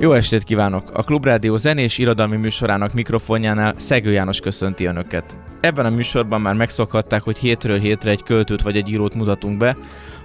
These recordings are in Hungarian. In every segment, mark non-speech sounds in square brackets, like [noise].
Jó estét kívánok! A Klubrádió zenés irodalmi műsorának mikrofonjánál Szegő János köszönti Önöket. Ebben a műsorban már megszokhatták, hogy hétről hétre egy költőt vagy egy írót mutatunk be,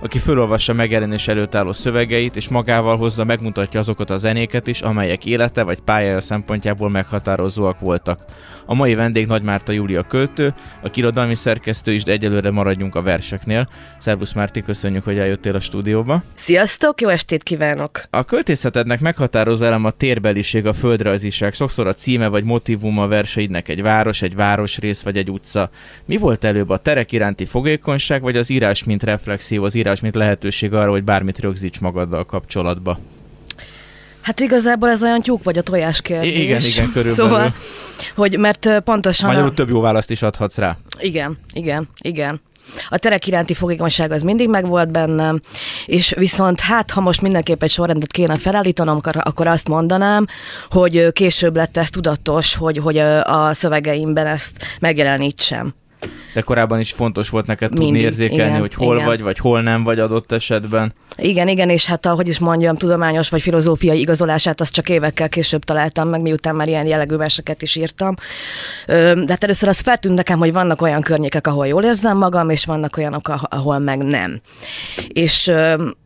aki felolvassa megjelenés előtt álló szövegeit, és magával hozza, megmutatja azokat a zenéket is, amelyek élete vagy pályája szempontjából meghatározóak voltak. A mai vendég Nagy Márta Júlia költő, a kirodalmi szerkesztő is, de egyelőre maradjunk a verseknél. Szervusz Márti, köszönjük, hogy eljöttél a stúdióba. Sziasztok, jó estét kívánok! A költészetednek meghatározó elem a térbeliség, a földrajziság, sokszor a címe vagy motivum a verseidnek egy város, egy városrész vagy egy utca. Mi volt előbb a terek iránti fogékonyság, vagy az írás mint reflexió, az írás mint lehetőség arra, hogy bármit rögzíts magaddal kapcsolatba? Hát igazából ez olyan tyúk vagy a tojás kérdés. Igen, igen, körülbelül. Szóval, hogy mert pontosan... Magyarul a... több jó választ is adhatsz rá. Igen, igen, igen. A terek iránti fogékonyság az mindig megvolt bennem, és viszont hát, ha most mindenképp egy sorrendet kéne felállítanom, akkor, azt mondanám, hogy később lett ez tudatos, hogy, hogy a szövegeimben ezt megjelenítsem. De korábban is fontos volt neked Mindig, tudni érzékelni, igen, hogy hol igen. vagy, vagy hol nem vagy adott esetben. Igen, igen, és hát ahogy is mondjam, tudományos vagy filozófiai igazolását azt csak évekkel később találtam meg, miután már ilyen jellegű verseket is írtam. De hát először az feltűnt nekem, hogy vannak olyan környékek, ahol jól érzem magam, és vannak olyanok, ahol meg nem. És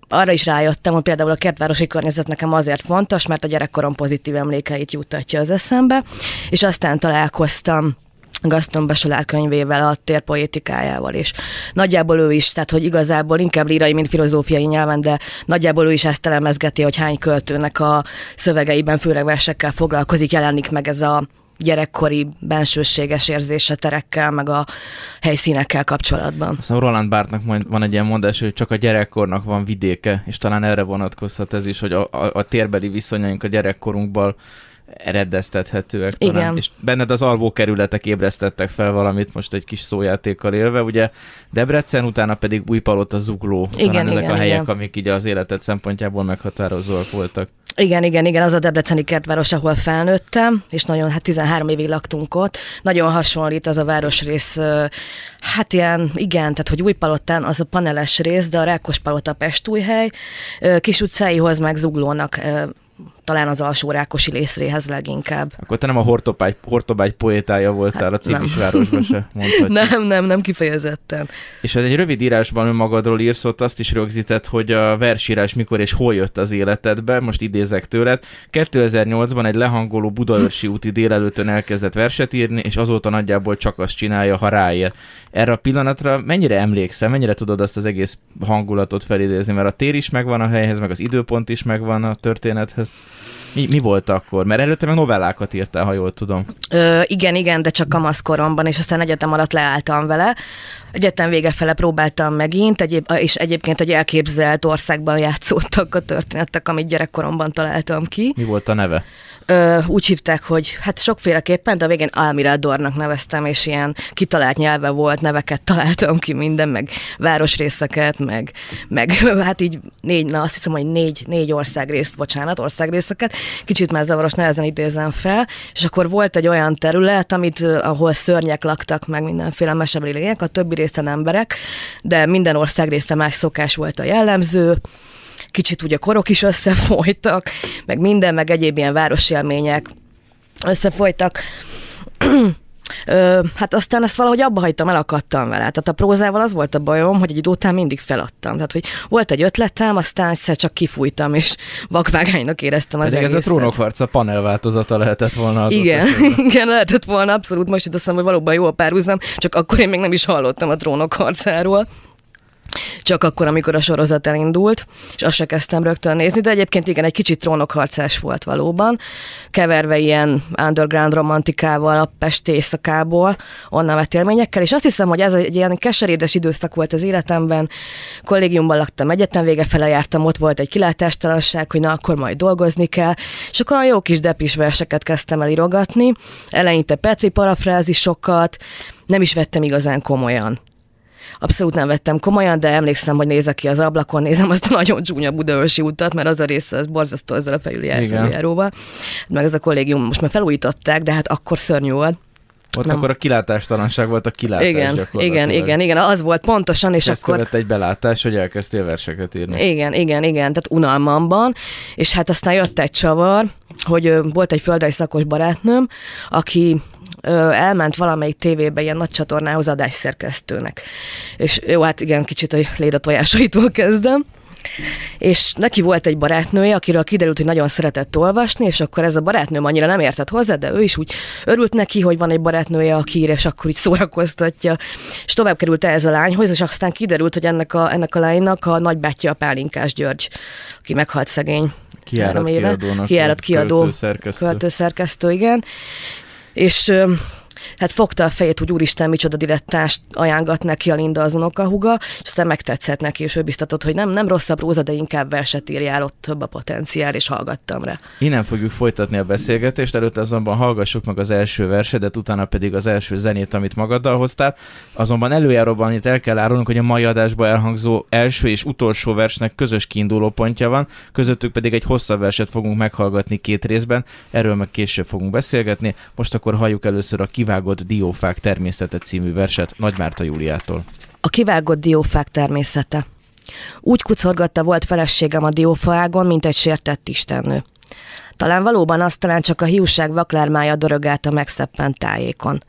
arra is rájöttem, hogy például a kertvárosi környezet nekem azért fontos, mert a gyerekkorom pozitív emlékeit juttatja az eszembe, és aztán találkoztam Gaston Bachelard könyvével, a térpoétikájával is. Nagyjából ő is, tehát hogy igazából inkább lírai, mint filozófiai nyelven, de nagyjából ő is ezt elemezgeti, hogy hány költőnek a szövegeiben, főleg versekkel foglalkozik, jelenik meg ez a gyerekkori bensőséges érzése terekkel, meg a helyszínekkel kapcsolatban. Aztán Roland Barthesnak van egy ilyen mondás, hogy csak a gyerekkornak van vidéke, és talán erre vonatkozhat ez is, hogy a, a, a térbeli viszonyaink a gyerekkorunkban eredeztethetőek Igen. talán. És benned az alvó kerületek ébresztettek fel valamit, most egy kis szójátékkal élve, ugye Debrecen, utána pedig a Zugló. Igen, talán ezek igen, a helyek, igen. amik így az életed szempontjából meghatározóak voltak. Igen, igen, igen, az a debreceni kertváros, ahol felnőttem, és nagyon, hát 13 évig laktunk ott. Nagyon hasonlít az a városrész, hát ilyen, igen, tehát hogy Újpalotán az a paneles rész, de a Rákospalota Pestújhely, kis utcáihoz meg Zuglónak talán az alsó rákosi részréhez leginkább. Akkor te nem a Hortobágy, Hortobágy poétája voltál hát, a Cimisvárosban se, [laughs] mondhatjuk. Nem, nem, nem kifejezetten. És egy rövid írásban magadról írsz, ott azt is rögzített, hogy a versírás mikor és hol jött az életedbe, most idézek tőled. 2008-ban egy lehangoló Budaörsi úti délelőttön elkezdett verset írni, és azóta nagyjából csak azt csinálja, ha ráér. Erre a pillanatra mennyire emlékszel, mennyire tudod azt az egész hangulatot felidézni, mert a tér is megvan a helyhez, meg az időpont is megvan a történethez. Mi, mi volt akkor? Mert előtte meg novellákat írtál, ha jól tudom. Ö, igen, igen, de csak kamaszkoromban, és aztán egyetem alatt leálltam vele. Egyetem vége fele próbáltam megint, egyéb, és egyébként egy elképzelt országban játszottak a történetek, amit gyerekkoromban találtam ki. Mi volt a neve? Ö, úgy hívták, hogy hát sokféleképpen, de a végén Almiradornak neveztem, és ilyen kitalált nyelve volt, neveket találtam ki minden, meg városrészeket, meg, meg [laughs] hát így négy, na azt hiszem, hogy négy, négy országrészt, bocsánat, országrészeket, kicsit már zavaros, nehezen idézem fel, és akkor volt egy olyan terület, amit, ahol szörnyek laktak, meg mindenféle mesebeli lények, a többi részen emberek, de minden ország része más szokás volt a jellemző, kicsit ugye korok is összefolytak, meg minden, meg egyéb ilyen városélmények összefolytak. [clears throat] Ö, hát aztán ezt valahogy abba hagytam, elakadtam vele. Tehát a prózával az volt a bajom, hogy egy idő után mindig feladtam. Tehát, hogy volt egy ötletem, aztán egyszer csak kifújtam, és vakvágánynak éreztem az Pedig egészet. ez a trónokharca panel változata lehetett volna. Az igen, [laughs] igen, lehetett volna, abszolút. Most itt azt mondom, hogy valóban jó a párhuzam, csak akkor én még nem is hallottam a trónok harcáról. Csak akkor, amikor a sorozat elindult, és azt se kezdtem rögtön nézni, de egyébként igen, egy kicsit trónokharcás volt valóban, keverve ilyen underground romantikával, a Pesti éjszakából, onnan vett élményekkel, és azt hiszem, hogy ez egy ilyen keserédes időszak volt az életemben, kollégiumban laktam, egyetem vége fele jártam, ott volt egy kilátástalanság, hogy na akkor majd dolgozni kell, és akkor a jó kis depis verseket kezdtem el írogatni, eleinte Petri parafrázisokat, nem is vettem igazán komolyan abszolút nem vettem komolyan, de emlékszem, hogy nézek ki az ablakon, nézem azt a nagyon csúnya Budaörsi utat, mert az a része az borzasztó ezzel a felüljáróval. Meg ez a kollégium most már felújították, de hát akkor szörnyű volt. Ott nem. akkor a kilátástalanság volt a kilátás Igen, igen, igen, igen, az volt pontosan, és Ezt akkor... egy belátás, hogy elkezdtél verseket írni. Igen, igen, igen, tehát unalmamban, és hát aztán jött egy csavar, hogy volt egy földrajz szakos barátnőm, aki elment valamelyik tévébe ilyen nagy csatornához adásszerkesztőnek. És jó, hát igen, kicsit a léda tojásaitól kezdem. És neki volt egy barátnője, akiről kiderült, hogy nagyon szeretett olvasni, és akkor ez a barátnőm annyira nem értett hozzá, de ő is úgy örült neki, hogy van egy barátnője, aki ír, és akkor így szórakoztatja. És tovább került ez a lányhoz, és aztán kiderült, hogy ennek a, ennek a lánynak a nagybátyja a Pálinkás György, aki meghalt szegény. Kiárat kiadónak. Kiárat kiadó. Költőszerkesztő. Költőszerkesztő, igen. És hát fogta a fejét, hogy úristen, micsoda dilettást ajánlgat neki a Linda az unokahuga, és aztán megtetszett neki, és ő biztatott, hogy nem, nem rosszabb róza, de inkább verset írjál, ott több a potenciál, és hallgattam rá. Innen fogjuk folytatni a beszélgetést, előtte azonban hallgassuk meg az első versedet, utána pedig az első zenét, amit magaddal hoztál. Azonban előjáróban itt el kell árulnunk, hogy a mai adásban elhangzó első és utolsó versnek közös kiinduló pontja van, közöttük pedig egy hosszabb verset fogunk meghallgatni két részben, erről meg később fogunk beszélgetni. Most akkor halljuk először a Kivágott diófák természete című verset Nagy Márta Júliától. A kivágott diófák természete. Úgy kucorgatta volt feleségem a diófaágon, mint egy sértett istennő. Talán valóban azt talán csak a hiúság vaklármája dörögált a megszeppent tájékon.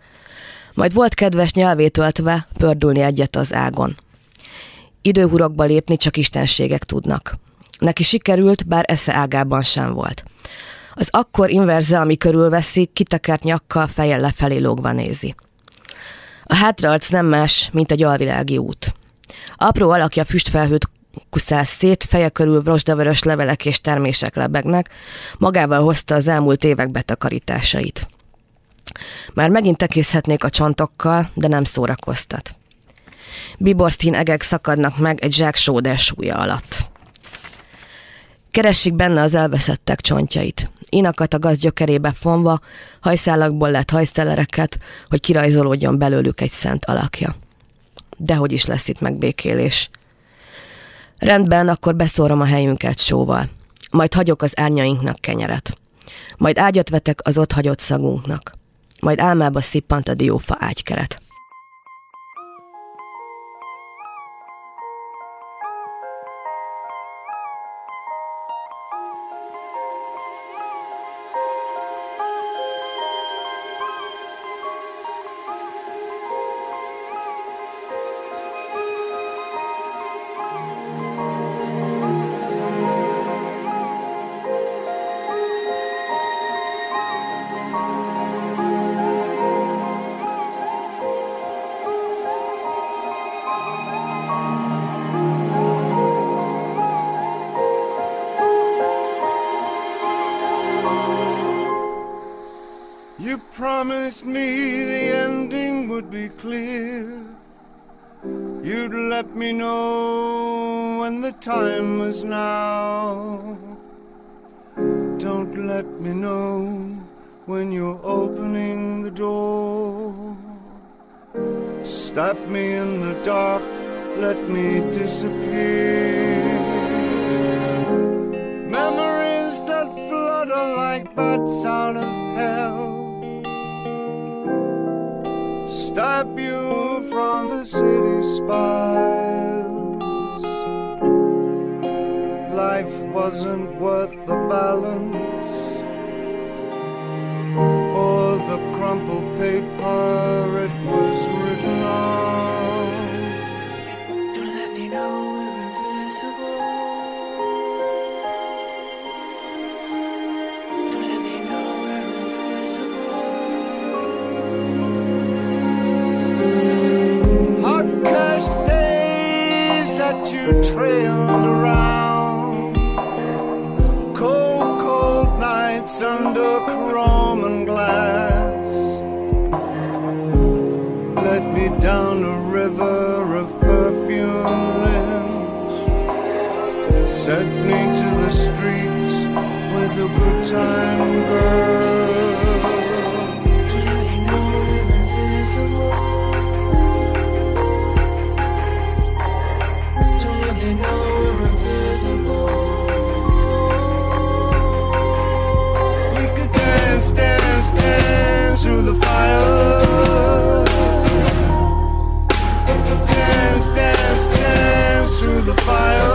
Majd volt kedves nyelvét öltve pördülni egyet az ágon. Időhurokba lépni csak istenségek tudnak. Neki sikerült, bár esze ágában sem volt. Az akkor inverze, ami körülveszi, kitekert nyakkal fejjel lefelé lógva nézi. A hátraarc nem más, mint egy alvilági út. Apró alakja füstfelhőt kuszál szét, feje körül rozsdavörös levelek és termések lebegnek, magával hozta az elmúlt évek betakarításait. Már megint tekészhetnék a csontokkal, de nem szórakoztat. Biborszín egek szakadnak meg egy zsák sóder súlya alatt. Keresik benne az elveszettek csontjait. Inakat a gaz gyökerébe fonva, hajszálakból lett hajszelereket, hogy kirajzolódjon belőlük egy szent alakja. Dehogy is lesz itt megbékélés. Rendben, akkor beszórom a helyünket sóval. Majd hagyok az árnyainknak kenyeret. Majd ágyat vetek az ott hagyott szagunknak. Majd álmába szippant a diófa ágykeret. Promised me the ending would be clear. You'd let me know when the time was now. Don't let me know when you're opening the door. Stop me in the dark, let me disappear. Memories that flutter like bats out of spies. Life wasn't worth under chrome and glass. Let me down a river of perfume limbs. Set me to the streets with a good time girl. fire.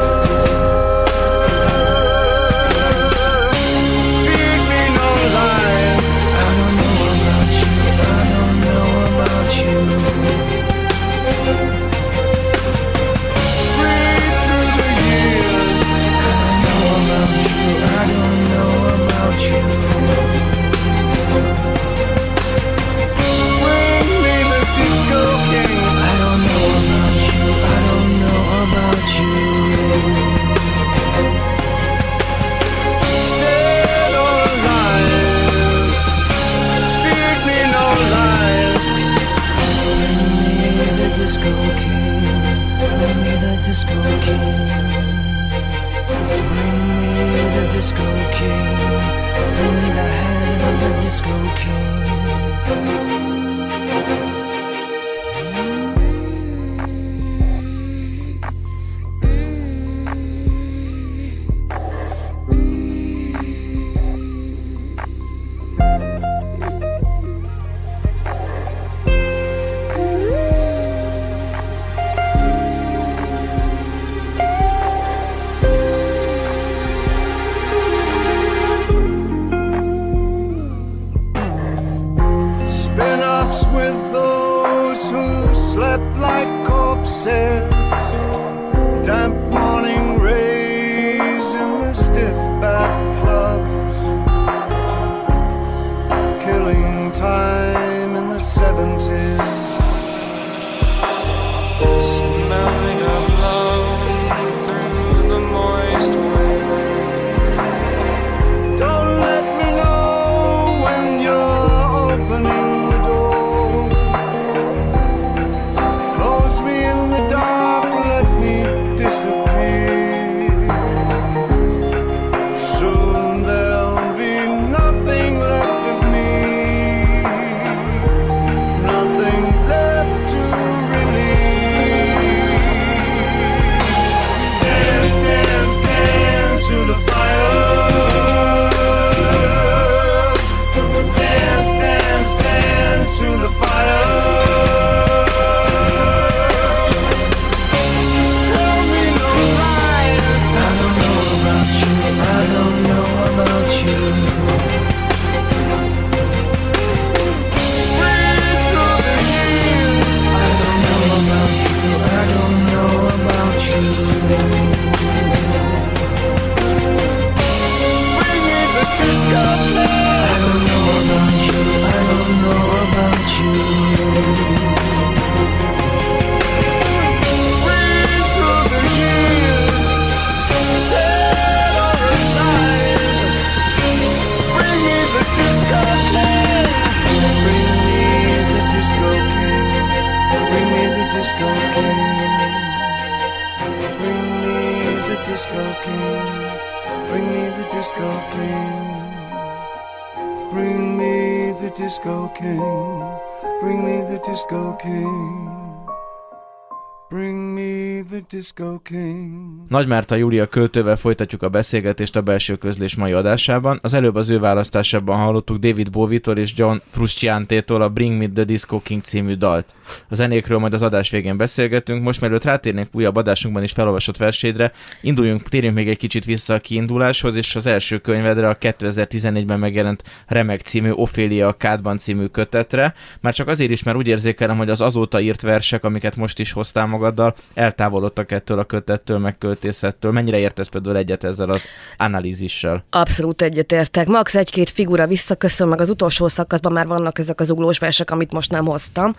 Nagy Márta Júlia költővel folytatjuk a beszélgetést a belső közlés mai adásában. Az előbb az ő választásában hallottuk David Bowie-tól és John Frusciante-tól a Bring Me the Disco King című dalt. A zenékről majd az adás végén beszélgetünk. Most mielőtt rátérnénk újabb adásunkban is felolvasott versédre, induljunk, térjünk még egy kicsit vissza a kiinduláshoz, és az első könyvedre a 2014-ben megjelent Remek című Ofélia Kádban című kötetre. Már csak azért is, mert úgy érzékelem, hogy az azóta írt versek, amiket most is hoztál magaddal, eltávolodtak ettől a kötettől, meg megkölt költészettől. Mennyire értesz például egyet ezzel az analízissel? Abszolút egyetértek. Max egy-két figura visszaköszön, meg az utolsó szakaszban már vannak ezek az uglós versek, amit most nem hoztam,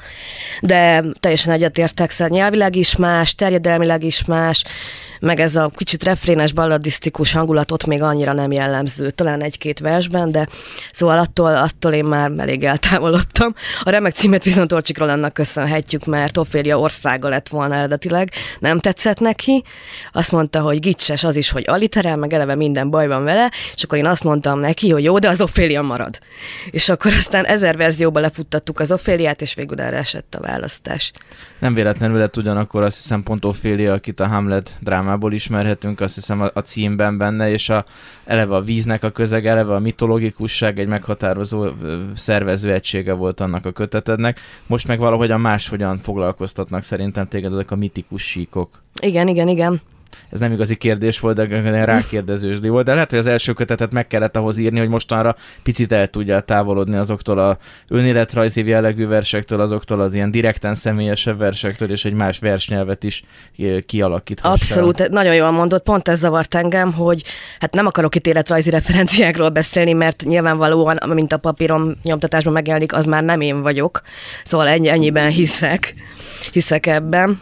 de teljesen egyetértek, szóval nyelvileg is más, terjedelmileg is más, meg ez a kicsit refrénes, balladisztikus hangulatot még annyira nem jellemző, talán egy-két versben, de szóval attól, attól én már elég eltávolodtam. A remek címet viszont Orcsik Rolandnak köszönhetjük, mert Ophélia országa lett volna eredetileg, nem tetszett neki. Azt mondta, hogy gicses az is, hogy aliterel, meg eleve minden baj van vele, és akkor én azt mondtam neki, hogy jó, de az Ophélia marad. És akkor aztán ezer verzióba lefuttattuk az Ophéliát, és végül erre esett a választás. Nem véletlenül lett ugyanakkor azt hiszem pont Ophélia, akit a Hamlet drámából ismerhetünk, azt hiszem a, a címben benne, és a, eleve a víznek a közeg, eleve a mitológikusság egy meghatározó szervező egysége volt annak a kötetednek. Most meg valahogyan máshogyan foglalkoztatnak szerintem téged ezek a mitikus síkok. Igen, igen, igen ez nem igazi kérdés volt, de rákérdezősdi volt, de lehet, hogy az első kötetet meg kellett ahhoz írni, hogy mostanra picit el tudja távolodni azoktól a önéletrajzi jellegű versektől, azoktól az ilyen direkten személyesebb versektől, és egy más versnyelvet is kialakíthassál. Abszolút, nagyon jól mondott, pont ez zavart engem, hogy hát nem akarok itt életrajzi referenciákról beszélni, mert nyilvánvalóan, mint a papírom nyomtatásban megjelenik, az már nem én vagyok, szóval ennyi, ennyiben hiszek, hiszek ebben.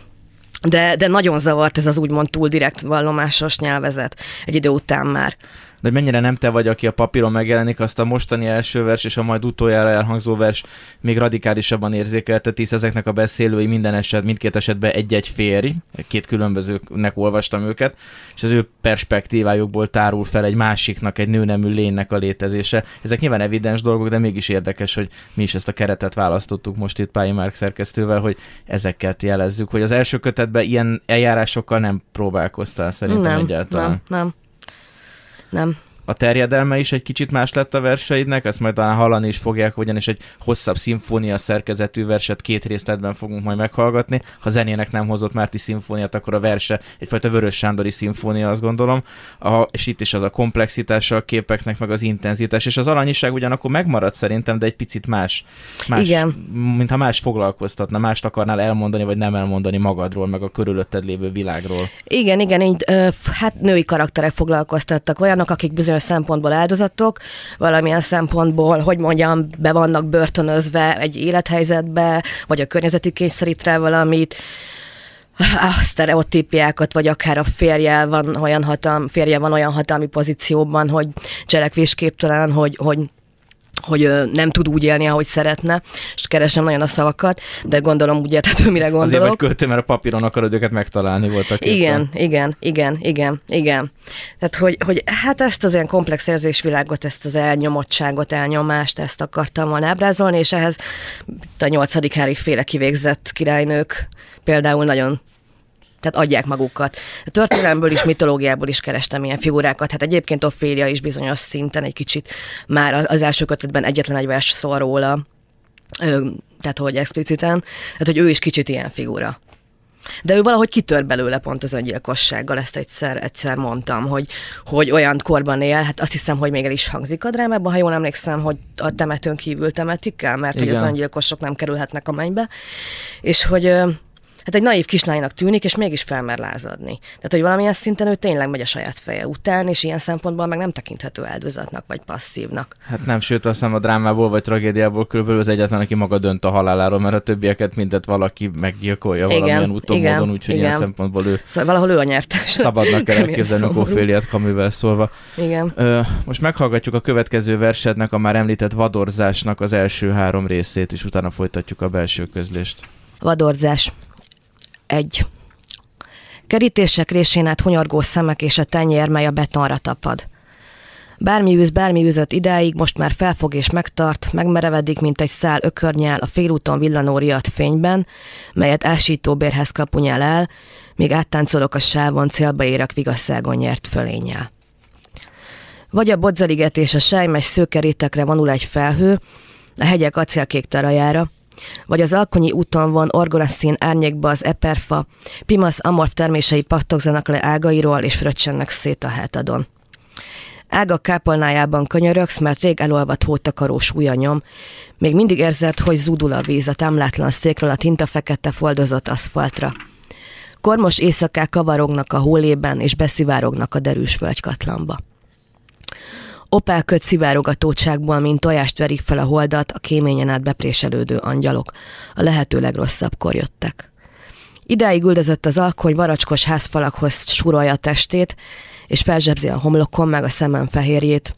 De, de nagyon zavart ez az úgymond túl direkt vallomásos nyelvezet egy idő után már de mennyire nem te vagy, aki a papíron megjelenik, azt a mostani első vers és a majd utoljára elhangzó vers még radikálisabban érzékelteti, ezeknek a beszélői minden eset, mindkét esetben egy-egy férj, két különbözőnek olvastam őket, és az ő perspektívájukból tárul fel egy másiknak, egy nőnemű lénynek a létezése. Ezek nyilván evidens dolgok, de mégis érdekes, hogy mi is ezt a keretet választottuk most itt Pályi Márk szerkesztővel, hogy ezeket jelezzük, hogy az első kötetben ilyen eljárásokkal nem próbálkoztál szerintem nem, egyáltalán. Nem, nem nem. A terjedelme is egy kicsit más lett a verseidnek, ezt majd talán hallani is fogják, ugyanis egy hosszabb szimfónia szerkezetű verset két részletben fogunk majd meghallgatni. Ha zenének nem hozott Márti szimfóniát, akkor a verse egyfajta Vörös Sándori szimfónia, azt gondolom. A, és itt is az a komplexitása a képeknek, meg az intenzitás. És az alanyiság ugyanakkor megmaradt szerintem, de egy picit más. más Igen. Mintha más foglalkoztatna, mást akarnál elmondani, vagy nem elmondani magadról, meg a körülötted lévő világról. Igen, igen, így, ö, hát női karakterek foglalkoztattak, olyanok, akik bizony bizonyos szempontból áldozatok, valamilyen szempontból, hogy mondjam, be vannak börtönözve egy élethelyzetbe, vagy a környezeti kényszerít rá valamit, a sztereotípiákat, vagy akár a férje van olyan, hatalmi, férje van olyan hatalmi pozícióban, hogy cselekvésképtelen, hogy, hogy hogy nem tud úgy élni, ahogy szeretne, és keresem nagyon a szavakat, de gondolom úgy érthető, mire gondolok. Azért vagy költő, mert a papíron akarod őket megtalálni voltak. Igen, igen, igen, igen, igen. Tehát, hogy, hogy hát ezt az ilyen komplex érzésvilágot, ezt az elnyomottságot, elnyomást, ezt akartam volna ábrázolni, és ehhez a nyolcadik Hári féle kivégzett királynők például nagyon tehát adják magukat. A történelemből is, mitológiából is kerestem ilyen figurákat. Hát egyébként Ophélia is bizonyos szinten egy kicsit már az első kötetben egyetlen egy vers szól róla, tehát hogy expliciten, tehát hogy ő is kicsit ilyen figura. De ő valahogy kitör belőle pont az öngyilkossággal, ezt egyszer, egyszer mondtam, hogy, hogy olyan korban él, hát azt hiszem, hogy még el is hangzik a drámában, ha jól emlékszem, hogy a temetőn kívül temetik el, mert Igen. hogy az öngyilkosok nem kerülhetnek a mennybe, és hogy hát egy naív kislánynak tűnik, és mégis felmer lázadni. Tehát, hogy valamilyen szinten ő tényleg megy a saját feje után, és ilyen szempontból meg nem tekinthető áldozatnak, vagy passzívnak. Hát nem, sőt, azt hiszem a drámából, vagy tragédiából körülbelül az egyetlen, aki maga dönt a haláláról, mert a többieket mindet valaki meggyilkolja igen, valamilyen úton, igen, módon, úgyhogy igen. ilyen szempontból ő... Szóval valahol ő a nyertes. [laughs] Szabadnak kell elképzelni Ophéliát kaművel szólva. Igen. Ö, most meghallgatjuk a következő versednek, a már említett vadorzásnak az első három részét, és utána folytatjuk a belső közlést. Vadorzás. Egy. Kerítések résén át hunyorgó szemek és a tenyér, mely a betonra tapad. Bármi űz, bármi űzött idáig, most már felfog és megtart, megmerevedik, mint egy szál ökörnyál a félúton villanó riadt fényben, melyet ásító bérhez kapunyál el, míg áttáncolok a sávon, célba érek vigasszágon nyert fölényel. Vagy a bodzaliget és a sejmes szőkerétekre vonul egy felhő, a hegyek acélkék tarajára, vagy az Alkonyi úton van orgolaszín árnyékba az eperfa, pimasz amorf termései pattogzanak le ágairól és fröccsennek szét a hátadon. Ága kápolnájában könyörögsz, mert rég elolvadt hótakarós ujjanyom. Még mindig érzed, hogy zúdul a víz a támlátlan székről a tinta fekete foldozott aszfaltra. Kormos éjszakák kavarognak a hólében és beszivárognak a derűs völgykatlanba. Opel köt szivárogatótságból, mint tojást verik fel a holdat a kéményen át bepréselődő angyalok. A lehető legrosszabbkor jöttek. Idáig üldözött az alk, hogy varacskos házfalakhoz surolja a testét, és felzsebzi a homlokon meg a szemem fehérjét.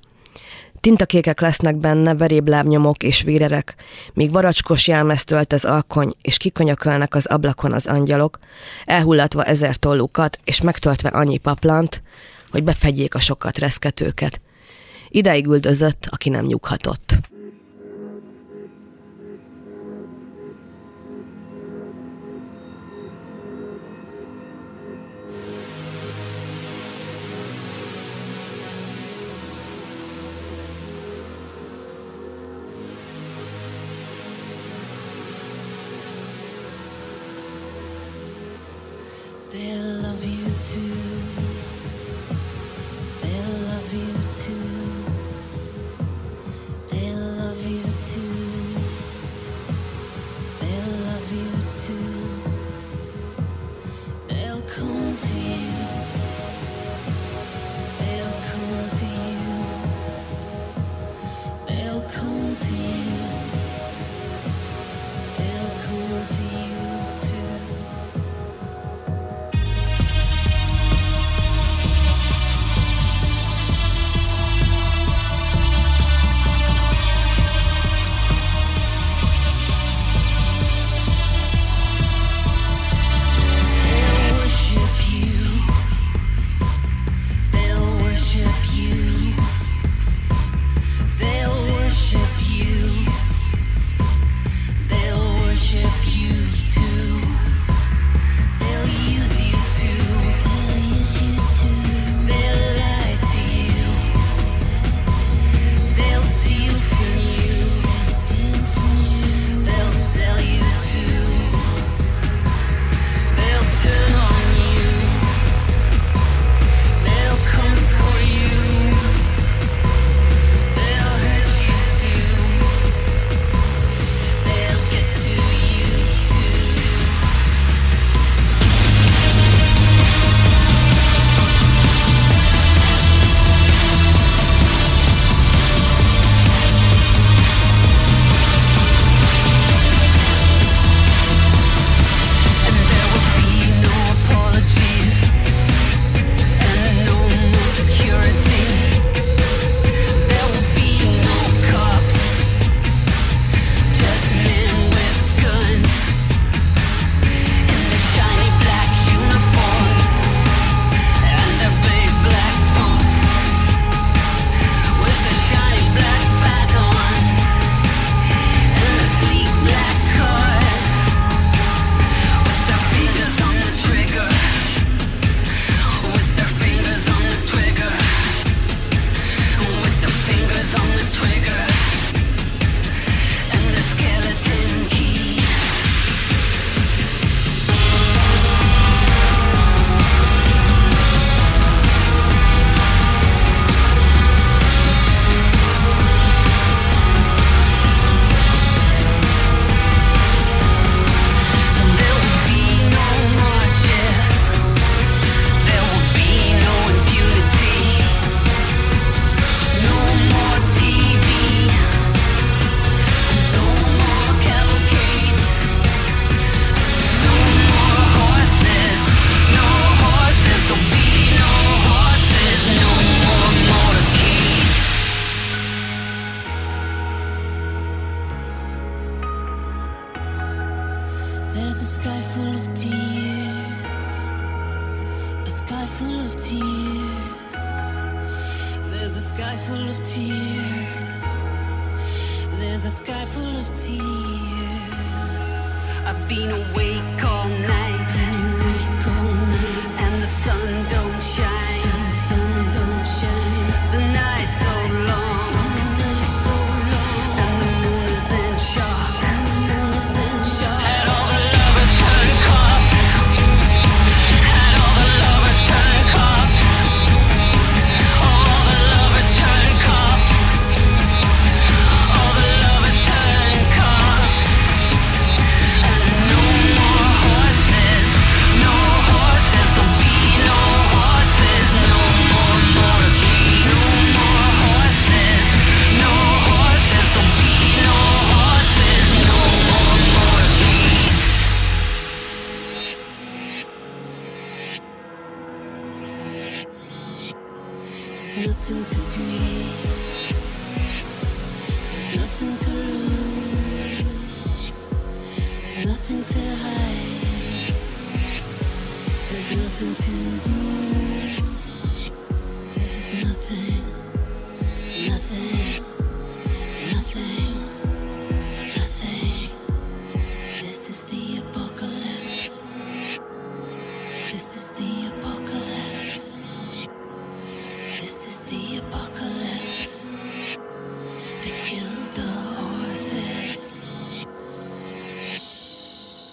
Tintakékek lesznek benne, veréblábnyomok és vérerek, míg varacskos jelmezt ölt az alkony, és kikanyakölnek az ablakon az angyalok, elhullatva ezer tollukat, és megtöltve annyi paplant, hogy befedjék a sokat reszketőket. Ideig üldözött, aki nem nyughatott.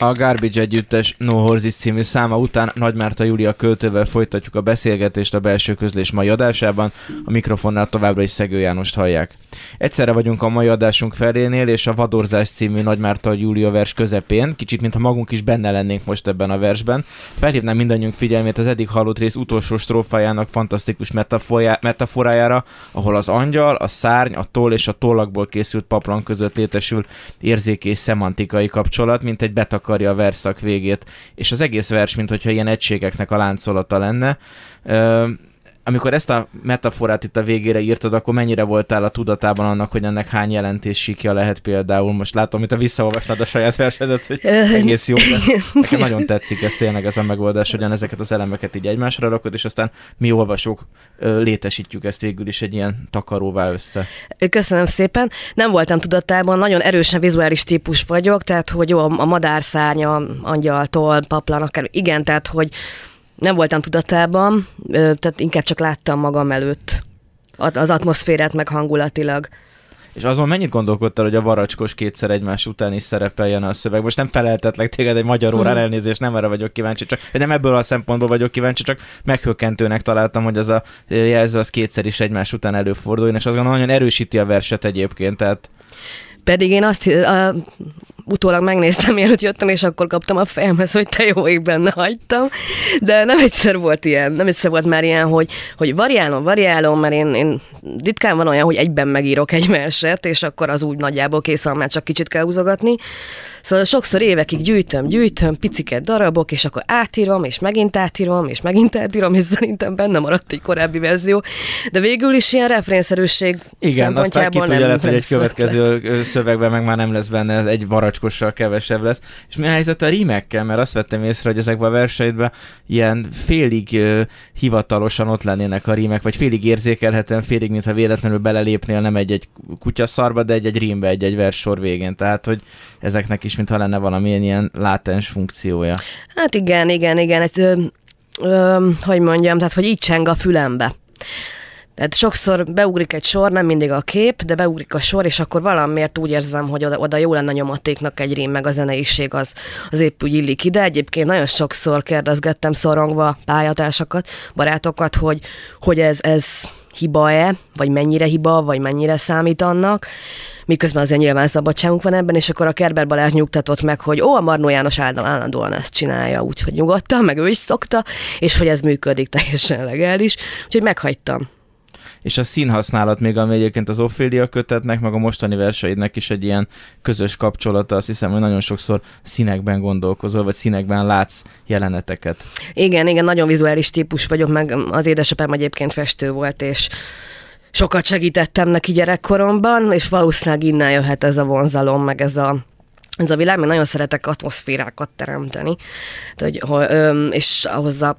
A Garbage együttes No Horses című száma után Nagy Márta Júlia költővel folytatjuk a beszélgetést a belső közlés mai adásában, a mikrofonnál továbbra is Szegő Jánost hallják. Egyszerre vagyunk a mai adásunk felénél, és a Vadorzás című Nagy Márta Júlia vers közepén, kicsit mintha magunk is benne lennénk most ebben a versben. Felhívnám mindannyiunk figyelmét az eddig hallott rész utolsó strófájának fantasztikus metaforá- metaforájára, ahol az angyal, a szárny, a toll és a tollakból készült paplan között létesül érzékés szemantikai kapcsolat, mint egy betakarja a verszak végét, és az egész vers, mint hogyha ilyen egységeknek a láncolata lenne. Amikor ezt a metaforát itt a végére írtad, akkor mennyire voltál a tudatában annak, hogy ennek hány jelentés síkja lehet például? Most látom, hogy te visszaolvasnád a saját versedet, hogy egész jó. [laughs] Nekem nagyon tetszik ez tényleg ez a megoldás, hogy ezeket az elemeket így egymásra rakod, és aztán mi olvasók létesítjük ezt végül is egy ilyen takaróvá össze. Köszönöm szépen. Nem voltam tudatában, nagyon erősen vizuális típus vagyok, tehát hogy jó, a madárszárnya, angyaltól, paplan, akár igen, tehát hogy nem voltam tudatában, tehát inkább csak láttam magam előtt az atmoszférát, meg hangulatilag. És azon mennyit gondolkodtál, hogy a varacskos kétszer egymás után is szerepeljen a szöveg? Most nem feleltetlek téged egy magyar órán Mhm. elnézést, nem erre vagyok kíváncsi, csak nem ebből a szempontból vagyok kíváncsi, csak meghökkentőnek találtam, hogy az a jelző az kétszer is egymás után előforduljon, és azt gondolom, nagyon erősíti a verset egyébként, tehát Pedig én azt a, utólag megnéztem, mielőtt jöttem, és akkor kaptam a fejemhez, hogy te jó ég benne hagytam. De nem egyszer volt ilyen, nem egyszer volt már ilyen, hogy, hogy variálom, variálom, mert én, én ritkán van olyan, hogy egyben megírok egy verset, és akkor az úgy nagyjából kész, már csak kicsit kell húzogatni. Szóval sokszor évekig gyűjtöm, gyűjtöm, piciket darabok, és akkor átírom, és megint átírom, és megint átírom, és szerintem benne maradt egy korábbi verzió. De végül is ilyen refrénszerűség Igen, aztán ki tudja, lehet, hogy egy következő ö, szövegben meg már nem lesz benne, egy varacskossal kevesebb lesz. És mi a helyzet a rímekkel? Mert azt vettem észre, hogy ezekben a verseidben ilyen félig ö, hivatalosan ott lennének a rímek, vagy félig érzékelhetően, félig, mintha véletlenül belelépnél nem egy-egy kutyaszarba, de egy-egy rímbe, egy-egy verssor végén. Tehát, hogy ezeknek is, mintha lenne valamilyen ilyen látens funkciója. Hát igen, igen, igen. Hát, ö, ö, hogy mondjam, tehát hogy így cseng a fülembe. Tehát sokszor beugrik egy sor, nem mindig a kép, de beugrik a sor, és akkor valamiért úgy érzem, hogy oda, oda jó lenne nyomatéknak egy rím, meg a zeneiség az, az épp úgy illik ide. Egyébként nagyon sokszor kérdezgettem szorongva pályatársakat, barátokat, hogy, hogy ez, ez hiba-e, vagy mennyire hiba, vagy mennyire számít annak miközben azért nyilván szabadságunk van ebben, és akkor a Kerber Balázs nyugtatott meg, hogy ó, a Marnó János állandóan ezt csinálja, úgyhogy nyugodtan, meg ő is szokta, és hogy ez működik teljesen legális, úgyhogy meghagytam. És a színhasználat még, ami egyébként az Ophélia kötetnek, meg a mostani verseidnek is egy ilyen közös kapcsolata, azt hiszem, hogy nagyon sokszor színekben gondolkozol, vagy színekben látsz jeleneteket. Igen, igen, nagyon vizuális típus vagyok, meg az édesapám egyébként festő volt, és sokat segítettem neki gyerekkoromban, és valószínűleg innen jöhet ez a vonzalom, meg ez a ez a világ, mert nagyon szeretek atmoszférákat teremteni, hogy, és ahhoz a,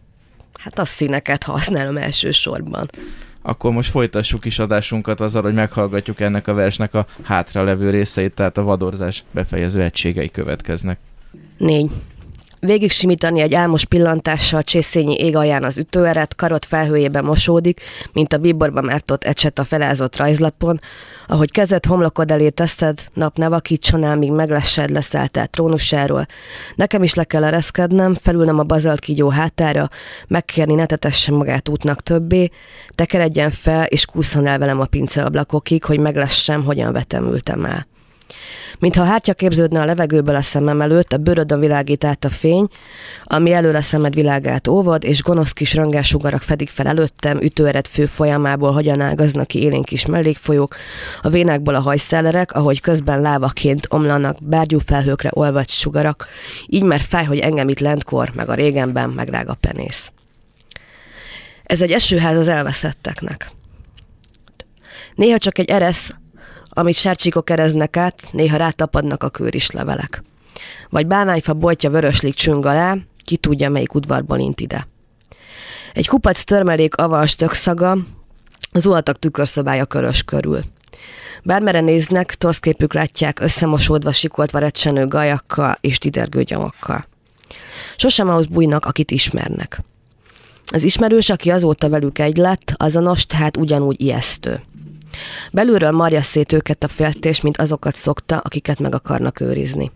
hát a színeket használom elsősorban. Akkor most folytassuk is adásunkat azzal, hogy meghallgatjuk ennek a versnek a hátra levő részeit, tehát a vadorzás befejező egységei következnek. Négy. Végig simítani egy álmos pillantással csészényi ég alján az ütőeret, karot felhőjében mosódik, mint a bíborba mártott ecset a felázott rajzlapon, ahogy kezed homlokod elé teszed, nap ne vakítson el, míg meglessed leszeltelt trónusáról. Nekem is le kell ereszkednem, felülnem a bazalt kígyó hátára, megkérni ne tetesse magát útnak többé, tekeredjen fel, és kúszon el velem a pinceablakokig, hogy meglessem, hogyan vetemültem el. Mintha hártya képződne a levegőből a szemem előtt, a bőrödön világít át a fény, ami elől a szemed világát óvad, és gonosz kis rangássugarak fedik fel előttem, ütőered fő folyamából hogyan ágaznak ki élénk kis mellékfolyók, a vénákból a hajszellerek, ahogy közben lávaként omlanak bárgyú felhőkre olvadt sugarak, így már fáj, hogy engem itt lentkor, meg a régenben megrág a penész. Ez egy esőház az elveszetteknek. Néha csak egy eresz, amit sárcsíkok ereznek át, néha rátapadnak a kőris levelek. Vagy bálványfa boltja vöröslik csüng alá, ki tudja, melyik udvarból int ide. Egy kupac törmelék avas tökszaga, az uhatak tükörszobája körös körül. Bármere néznek, torszképük látják összemosódva sikoltva recsenő gajakkal és tidergő gyamokkal. Sosem ahhoz bújnak, akit ismernek. Az ismerős, aki azóta velük egy lett, azonos, tehát ugyanúgy ijesztő. Belülről marja szét őket a féltés, mint azokat szokta, akiket meg akarnak őrizni.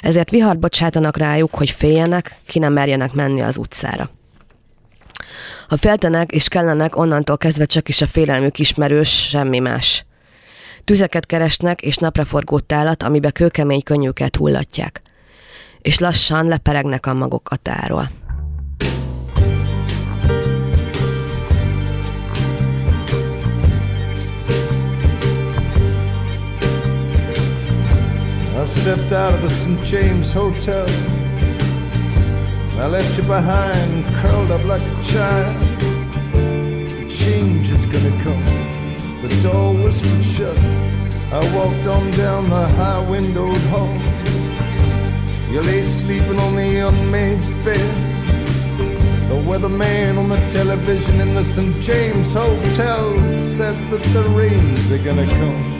Ezért vihart bocsátanak rájuk, hogy féljenek, ki nem merjenek menni az utcára. Ha féltenek és kellenek, onnantól kezdve csak is a félelmük ismerős, semmi más. Tüzeket keresnek és napraforgó tálat, amibe kőkemény könnyűket hullatják. És lassan leperegnek a magok a táról. I stepped out of the St. James Hotel. I left you behind, curled up like a child. The change is gonna come. The door whispered shut. I walked on down the high windowed hall. You lay sleeping on the unmade bed. The weatherman on the television in the St. James Hotel said that the rains are gonna come.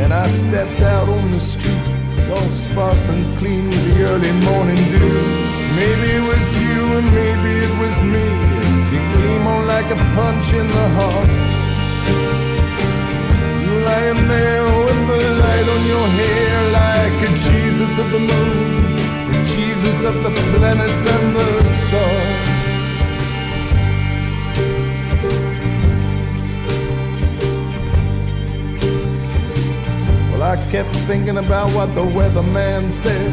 And I stepped out on the streets, all sparkling clean with the early morning dew. Maybe it was you and maybe it was me. You came on like a punch in the heart. You lying there with the light on your hair like a Jesus of the moon, the Jesus of the planets and the stars. I kept thinking about what the weatherman said.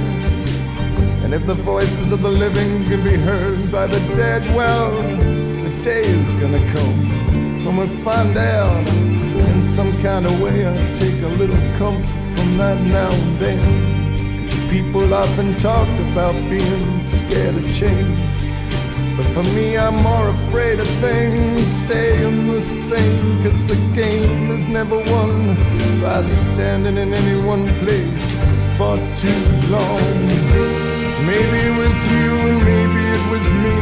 And if the voices of the living can be heard by the dead, well, the day is gonna come when we find out. In some kind of way, I take a little comfort from that now and then. Cause people often talk about being scared of change. But for me, I'm more afraid of things staying the same. Cause the game is never won by standing in any one place for too long. Maybe it was you and maybe it was me.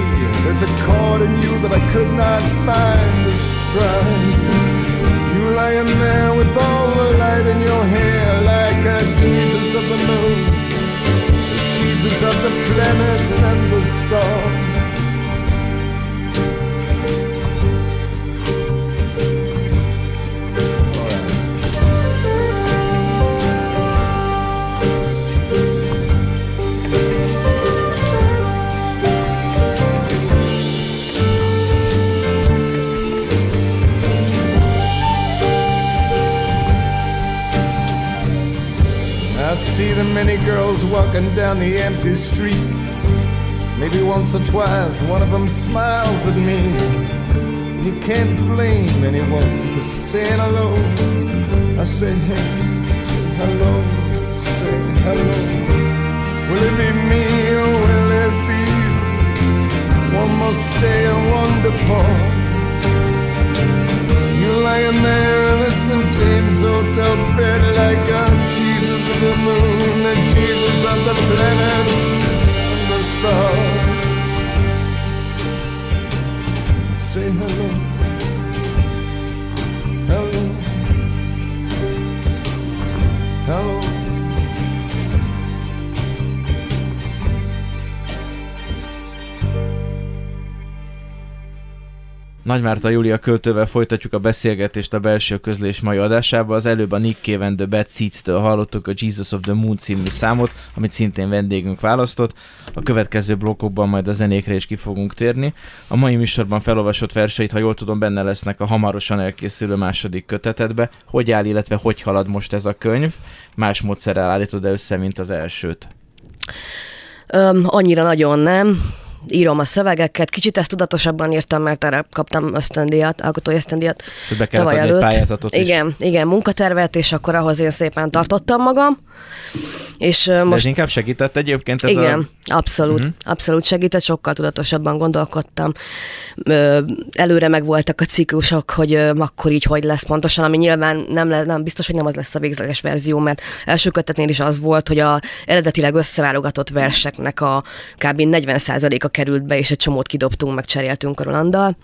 There's a chord in you that I could not find to strike. You lying there with all the light in your hair like a Jesus of the moon, Jesus of the planets and the stars. See the many girls walking down the empty streets. Maybe once or twice one of them smiles at me. You can't blame anyone for saying hello. I say hey, say hello, say hello. Will it be me or will it be you? One must stay and one depart. You lying there in the St. James Hotel bed like a the moon, the Jesus of the planets and the stars. Nagy Márta Júlia költővel folytatjuk a beszélgetést a belső közlés mai adásában. Az előbb a Nick Cave and the Bad Seeds-től hallottuk a Jesus of the Moon című számot, amit szintén vendégünk választott. A következő blokkokban majd a zenékre is ki fogunk térni. A mai műsorban felolvasott verseit, ha jól tudom, benne lesznek a hamarosan elkészülő második kötetedbe. Hogy áll, illetve hogy halad most ez a könyv? Más módszerrel állítod -e össze, mint az elsőt? Öm, annyira nagyon nem. Írom a szövegeket, kicsit ezt tudatosabban írtam, mert erre kaptam ösztöndíjat, alkotói ösztöndíjat. És be kellett adni egy előtt. pályázatot is. Igen, igen, munkatervet, és akkor ahhoz én szépen tartottam magam. És Most... De inkább segített egyébként ez igen, a... abszolút, uh-huh. abszolút segített, sokkal tudatosabban gondolkodtam. Ö, előre meg voltak a ciklusok, hogy ö, akkor így hogy lesz pontosan, ami nyilván nem, le, nem biztos, hogy nem az lesz a végleges verzió, mert első kötetnél is az volt, hogy a eredetileg összeválogatott verseknek a kb. 40%-a került be, és egy csomót kidobtunk, meg cseréltünk a Rolanddal.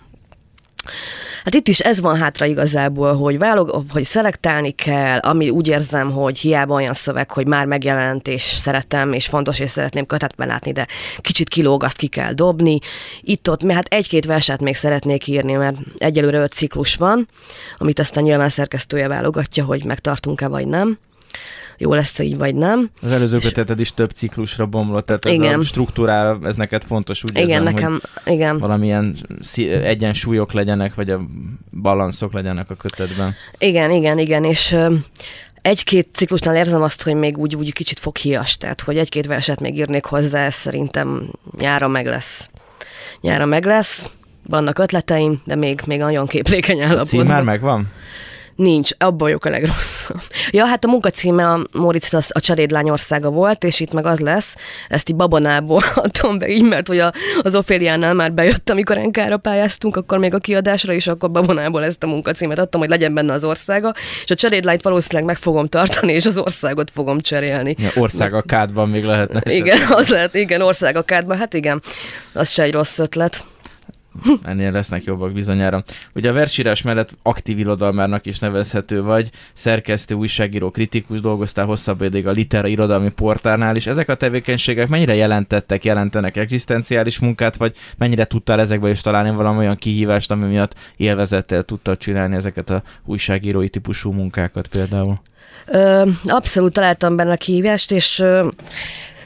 Hát itt is ez van hátra igazából, hogy, válog, hogy szelektálni kell, ami úgy érzem, hogy hiába olyan szöveg, hogy már megjelent, és szeretem, és fontos, és szeretném kötetben látni, de kicsit kilóg, azt ki kell dobni. Itt-ott, mert hát egy-két verset még szeretnék írni, mert egyelőre öt ciklus van, amit aztán nyilván szerkesztője válogatja, hogy megtartunk-e vagy nem. Jó lesz így, vagy nem. Az előző köteted is több ciklusra bomlott, tehát ez Igen. a struktúrára, ez neked fontos, úgy Igen, érzem, hogy nekem, igen. valamilyen egyensúlyok legyenek, vagy a balanszok legyenek a kötetben. Igen, igen, igen, és egy-két ciklusnál érzem azt, hogy még úgy, úgy kicsit foghias, tehát hogy egy-két verset még írnék hozzá, ez szerintem nyára meg lesz. Nyára meg lesz, vannak ötleteim, de még, még nagyon képlékeny A cím állapotban. már megvan? Nincs, abban vagyok a legrosszabb. [laughs] Ja, hát a munkacíme a Móricz az a Cserédlány országa volt, és itt meg az lesz, ezt így babonából [laughs] adtam be így, mert hogy a, az Oféliánál már bejött, amikor enkára pályáztunk, akkor még a kiadásra, és akkor babonából ezt a munkacímet adtam, hogy legyen benne az országa, és a Cserédlányt valószínűleg meg fogom tartani, és az országot fogom cserélni. Ja, ország a kádban még lehetne. Igen, az lehet, igen, ország a kádban, hát igen, az se egy rossz ötlet. Ennél lesznek jobbak bizonyára. Ugye a versírás mellett aktív irodalmárnak is nevezhető vagy, szerkesztő, újságíró, kritikus, dolgoztál hosszabb ideig a Litera irodalmi portálnál is. Ezek a tevékenységek mennyire jelentettek, jelentenek egzisztenciális munkát, vagy mennyire tudtál ezekbe is találni valami olyan kihívást, ami miatt élvezettel tudtad csinálni ezeket a újságírói típusú munkákat például? Abszolút találtam benne a kihívást, és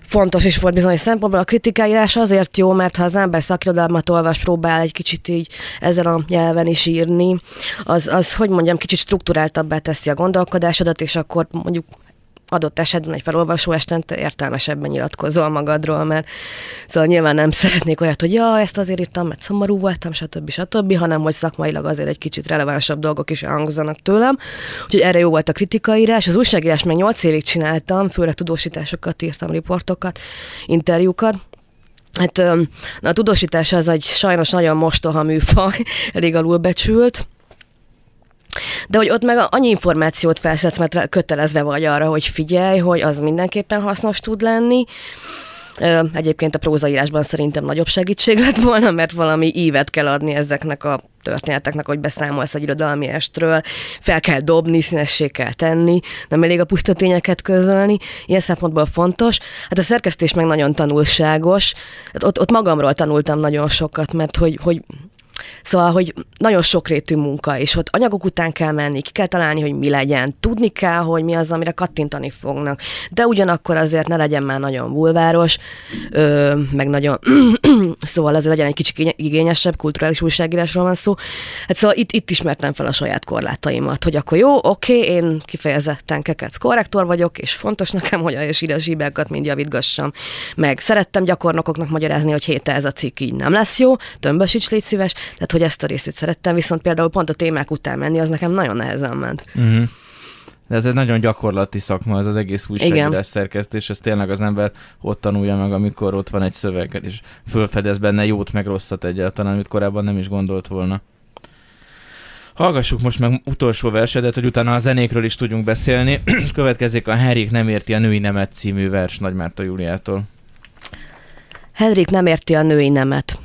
fontos is volt bizonyos szempontból. A kritikáírás azért jó, mert ha az ember szakirodalmat olvas, próbál egy kicsit így ezen a nyelven is írni, az, az hogy mondjam, kicsit struktúráltabbá teszi a gondolkodásodat, és akkor mondjuk adott esetben egy felolvasó esten te értelmesebben nyilatkozol magadról, mert szóval nyilván nem szeretnék olyat, hogy ja, ezt azért írtam, mert szomorú voltam, stb. stb., hanem hogy szakmailag azért egy kicsit relevánsabb dolgok is hangzanak tőlem. Úgyhogy erre jó volt a kritikaírás. Az újságírás meg 8 évig csináltam, főleg tudósításokat írtam, riportokat, interjúkat, Hát na, a tudósítás az egy sajnos nagyon mostoha műfaj, [laughs] elég alulbecsült, de hogy ott meg annyi információt felszedsz, mert kötelezve vagy arra, hogy figyelj, hogy az mindenképpen hasznos tud lenni. Egyébként a prózaírásban szerintem nagyobb segítség lett volna, mert valami ívet kell adni ezeknek a történeteknek, hogy beszámolsz egy irodalmi estről, fel kell dobni, színessé kell tenni, nem elég a puszta tényeket közölni, ilyen szempontból fontos. Hát a szerkesztés meg nagyon tanulságos, hát ott, ott magamról tanultam nagyon sokat, mert hogy, hogy Szóval, hogy nagyon sokrétű munka, és ott anyagok után kell menni, ki kell találni, hogy mi legyen, tudni kell, hogy mi az, amire kattintani fognak, de ugyanakkor azért ne legyen már nagyon bulváros, ö, meg nagyon, [clears throat] szóval azért legyen egy kicsit igényesebb, kulturális újságírásról van szó. Hát szóval itt, itt ismertem fel a saját korlátaimat, hogy akkor jó, oké, én kifejezetten kekec korrektor vagyok, és fontos nekem, hogy a és ide zsíbelkat mind javítgassam. Meg szerettem gyakornokoknak magyarázni, hogy héte ez a cikk így nem lesz jó, tömbösíts, légy szíves, tehát hogy ezt a részét szerettem, viszont például pont a témák után menni, az nekem nagyon nehezen ment. Uh-huh. De ez egy nagyon gyakorlati szakma, ez az egész Igen. újságírás szerkesztés, ez tényleg az ember ott tanulja meg, amikor ott van egy szöveg, és fölfedez benne jót meg rosszat egyáltalán, amit korábban nem is gondolt volna. Hallgassuk most meg utolsó versedet, hogy utána a zenékről is tudjunk beszélni. [clears throat] Következik a Henrik nem érti a női nemet című vers Nagymárta Júliától. Henrik nem érti a női nemet.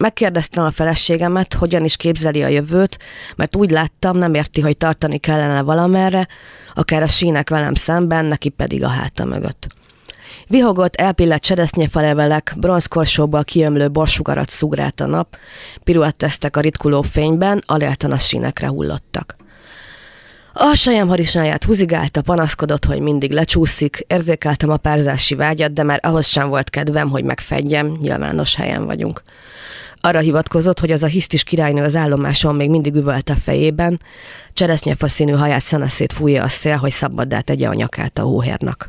Megkérdeztem a feleségemet, hogyan is képzeli a jövőt, mert úgy láttam, nem érti, hogy tartani kellene valamerre, akár a sínek velem szemben, neki pedig a háta mögött. Vihogott, elpillett cseresznyefalevelek, bronzkorsóból kiömlő borsugarat szugrált a nap, piruetteztek a ritkuló fényben, aléltan a sínekre hullottak. A sajem harisáját húzigálta, panaszkodott, hogy mindig lecsúszik, érzékeltem a párzási vágyat, de már ahhoz sem volt kedvem, hogy megfedjem, nyilvános helyen vagyunk. Arra hivatkozott, hogy az a hisztis királynő az állomáson még mindig üvölt a fejében, cseresznyefa színű haját szeneszét fújja a szél, hogy szabaddá tegye a nyakát a hóhérnak.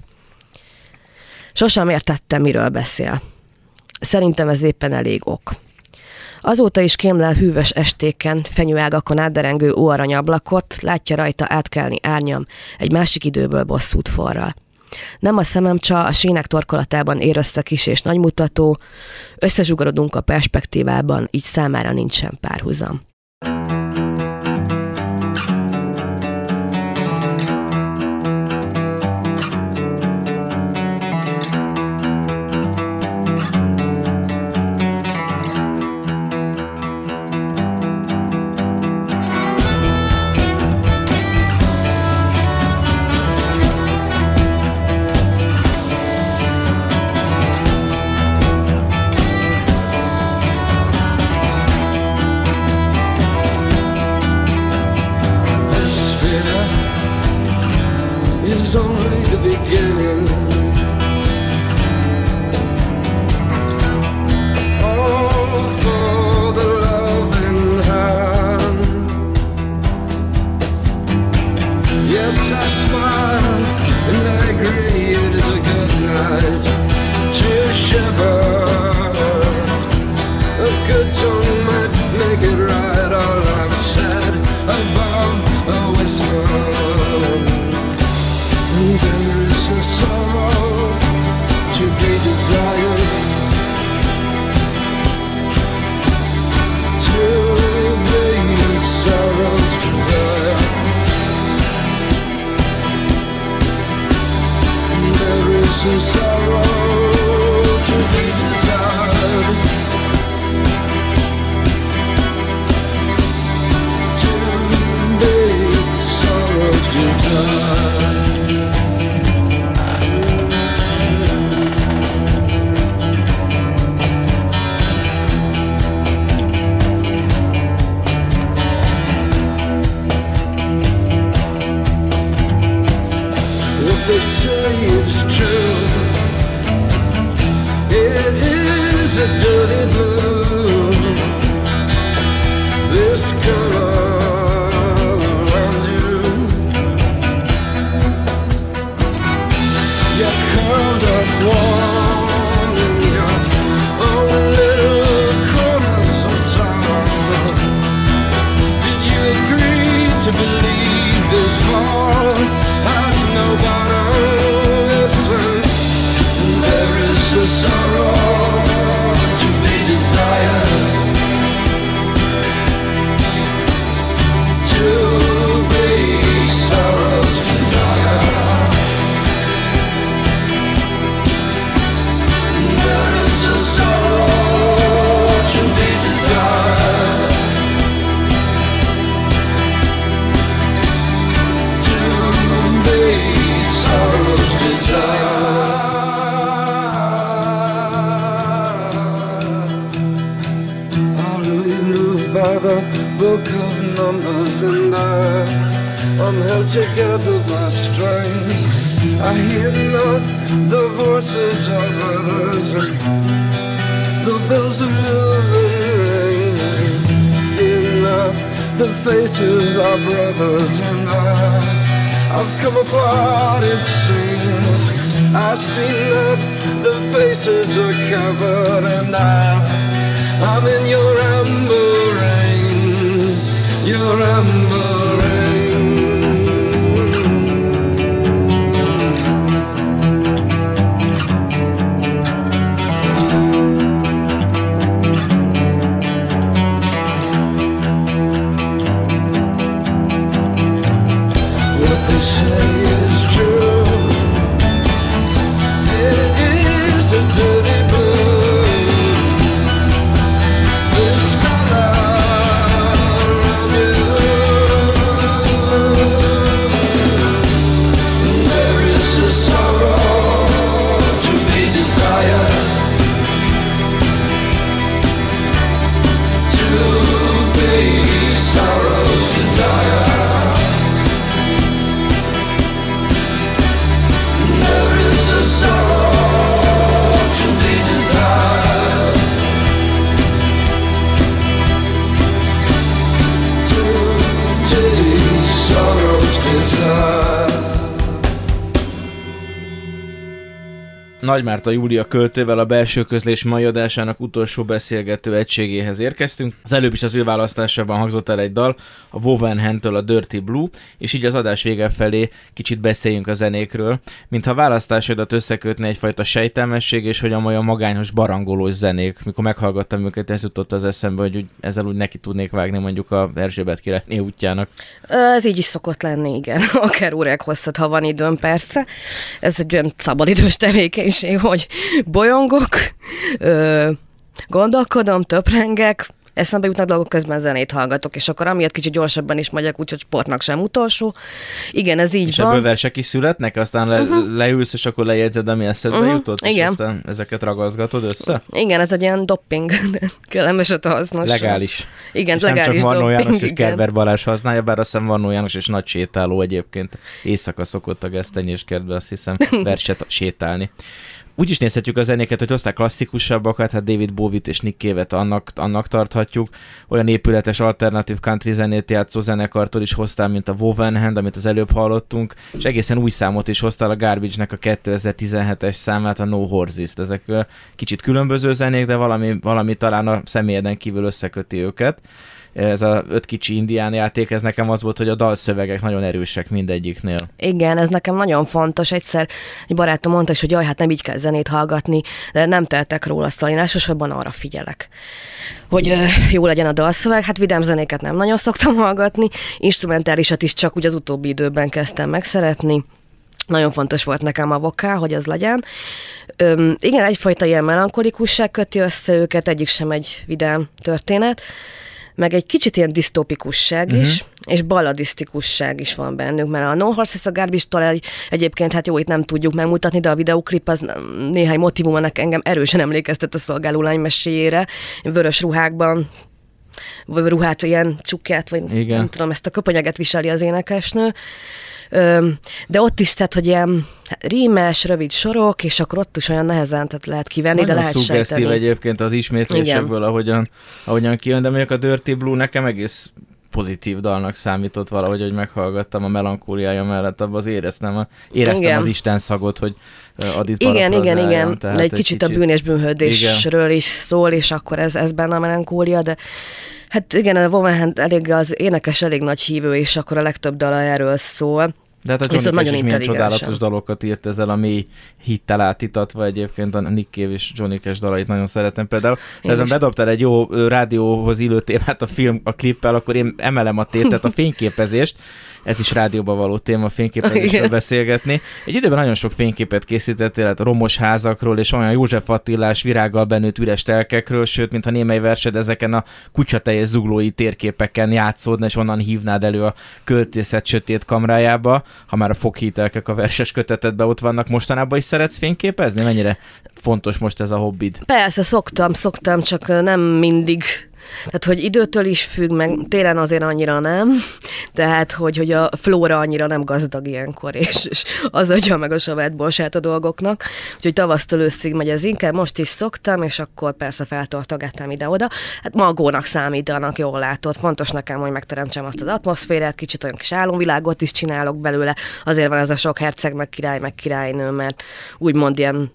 Sosem értettem, miről beszél. Szerintem ez éppen elég ok. Azóta is kémlel hűvös estéken, fenyőágakon átderengő óaranyablakot, látja rajta átkelni árnyam egy másik időből bosszút forral. Nem a szemem csa, a sínek torkolatában ér össze kis és nagymutató, összezsugorodunk a perspektívában, így számára nincsen párhuzam. the joy. Nagy Márta Júlia költővel a belső közlés mai adásának utolsó beszélgető egységéhez érkeztünk. Az előbb is az ő választásában hangzott el egy dal, a Woven Hand-től a Dirty Blue, és így az adás vége felé kicsit beszéljünk a zenékről, mintha választásodat összekötni egyfajta sejtelmesség, és hogy a olyan magányos barangolós zenék. Mikor meghallgattam őket, ez jutott az eszembe, hogy ezzel úgy neki tudnék vágni mondjuk a Erzsébet királyné útjának. Ez így is szokott lenni, igen. [laughs] Akár órák hosszat, ha van időm, persze. Ez egy olyan szabadidős tevékenység, [laughs] hogy bolyongok, ö, gondolkodom, töprengek, eszembe jutnak dolgok, közben zenét hallgatok, és akkor amiatt kicsit gyorsabban is megyek, úgyhogy sportnak sem utolsó. Igen, ez így És van. ebből versek is születnek, aztán le, uh-huh. leülsz, és akkor lejegyzed, ami eszedbe Mhm, jutott, és igen. aztán ezeket ragazgatod össze? Igen, ez egy ilyen dopping, [laughs] kellemeset hasznos. Legális. Igen, és nem legális csak Varnó dopping, János és igen. Kerber Balázs használja, bár azt hiszem Varnó János és nagy sétáló egyébként. Éjszaka szokott a gesztenyés kertbe, azt hiszem, verset sétálni. Úgy is nézhetjük a zenéket, hogy hozták klasszikusabbakat, hát David Bowie-t és Nick Cave-et annak, annak tarthatjuk. Olyan épületes alternatív country zenét játszó zenekartól is hoztál, mint a Woven Hand, amit az előbb hallottunk, és egészen új számot is hoztál a Garbage-nek a 2017-es számát, a No Horses-t. Ezek kicsit különböző zenék, de valami, valami talán a személyeden kívül összeköti őket ez a öt kicsi indián játék, ez nekem az volt, hogy a dalszövegek nagyon erősek mindegyiknél. Igen, ez nekem nagyon fontos. Egyszer egy barátom mondta hogy jaj, hát nem így kell zenét hallgatni, de nem teltek róla, azt én elsősorban arra figyelek hogy ö, jó legyen a dalszöveg. Hát vidám zenéket nem nagyon szoktam hallgatni, instrumentálisat is csak úgy az utóbbi időben kezdtem megszeretni. Nagyon fontos volt nekem a vokál, hogy ez legyen. Öm, igen, egyfajta ilyen melankolikusság köti össze őket, egyik sem egy vidám történet meg egy kicsit ilyen disztopikusság uh-huh. is, és balladisztikusság is van bennük, mert a No Horses a Garbage-tól egy, egyébként, hát jó, itt nem tudjuk megmutatni, de a videoklip az néhány motivumának engem erősen emlékeztet a szolgáló lány meséjére, vörös ruhákban, vagy ruhát, ilyen csukját, vagy Igen. nem tudom, ezt a köpönyeget viseli az énekesnő. De ott is, tehát, hogy ilyen rímes, rövid sorok, és akkor ott is olyan nehezen tehát lehet kivenni, Nagyon de lehet szuggesztív egyébként az ismétlésekből, ahogyan, ahogyan kijön, de mondjuk a Dirty Blue nekem egész pozitív dalnak számított valahogy, hogy meghallgattam a melankóliája mellett, abban az éreztem, a, éreztem Igen. az Isten szagot, hogy Adit Igen, igen, igen. tehát De egy kicsit, a bűn és bűnhődésről is szól, és akkor ez, ez benne a melankólia, de hát igen, a Woman Hand elég az énekes elég nagy hívő, és akkor a legtöbb dala erről szól. De hát a Johnny Cash is milyen csodálatos dalokat írt ezzel a mély hittel átítatva egyébként a Nick Cave és Johnny Cash dalait nagyon szeretem például. Én ezen is. bedobtál egy jó rádióhoz illő témát a film, a klippel, akkor én emelem a tétet, a fényképezést. Ez is rádióba való téma, fényképezésről beszélgetni. Egy időben nagyon sok fényképet készítettél, hát romos házakról és olyan József Attilás virággal benőtt üres telkekről, sőt, mintha némely versed ezeken a kutyateljes zuglói térképeken játszódna, és onnan hívnád elő a költészet sötét kamrájába, ha már a foghítelkek a verses kötetedben ott vannak. Mostanában is szeretsz fényképezni? Mennyire fontos most ez a hobbid? Persze, szoktam, szoktam, csak nem mindig. Tehát, hogy időtől is függ, meg télen azért annyira nem, tehát, hogy, hogy a flóra annyira nem gazdag ilyenkor, és, és az adja meg a savát borsát a dolgoknak. Úgyhogy tavasztól őszig megy ez inkább, most is szoktam, és akkor persze feltartogattam ide-oda. Hát magónak számítanak, jól látod. Fontos nekem, hogy megteremtsem azt az atmoszférát, kicsit olyan kis álomvilágot is csinálok belőle. Azért van ez a sok herceg, meg király, meg királynő, mert úgymond ilyen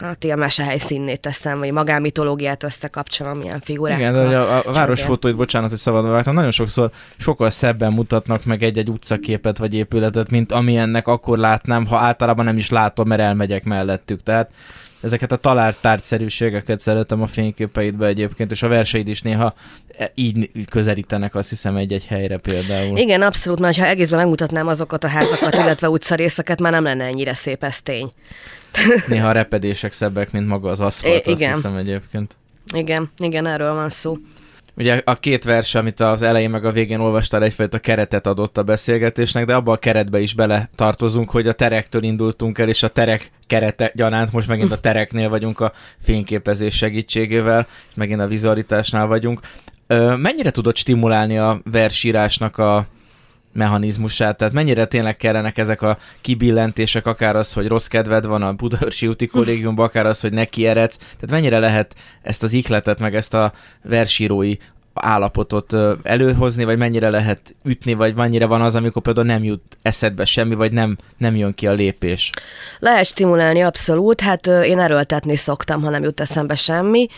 hát ilyen mesehelyszínné teszem, vagy magánmitológiát összekapcsolom ilyen figurákkal. Igen, de a, a városfotóit, bocsánat, hogy szabadba vágtam, nagyon sokszor sokkal szebben mutatnak meg egy-egy utcaképet vagy épületet, mint amilyennek akkor látnám, ha általában nem is látom, mert elmegyek mellettük. Tehát ezeket a talált tárgyszerűségeket szeretem a fényképeidbe egyébként, és a verseid is néha így közelítenek azt hiszem egy-egy helyre például. Igen, abszolút, mert ha egészben megmutatnám azokat a házakat, illetve utcarészeket, már nem lenne ennyire szép, ez tény. [laughs] Néha a repedések szebbek, mint maga az aszfalt, azt igen. hiszem egyébként. Igen, igen, erről van szó. Ugye a két vers, amit az elején meg a végén olvastál, egyfajta keretet adott a beszélgetésnek, de abba a keretbe is bele tartozunk, hogy a terektől indultunk el, és a terek kerete gyanánt, most megint a tereknél vagyunk a fényképezés segítségével, és megint a vizualitásnál vagyunk. Mennyire tudod stimulálni a versírásnak a mechanizmusát, tehát mennyire tényleg kellenek ezek a kibillentések, akár az, hogy rossz kedved van a Budaörsi úti kollégiumban, akár az, hogy neki eredsz, tehát mennyire lehet ezt az ihletet, meg ezt a versírói állapotot előhozni, vagy mennyire lehet ütni, vagy mennyire van az, amikor például nem jut eszedbe semmi, vagy nem, nem jön ki a lépés. Lehet stimulálni abszolút, hát én erőltetni szoktam, ha nem jut eszembe semmi.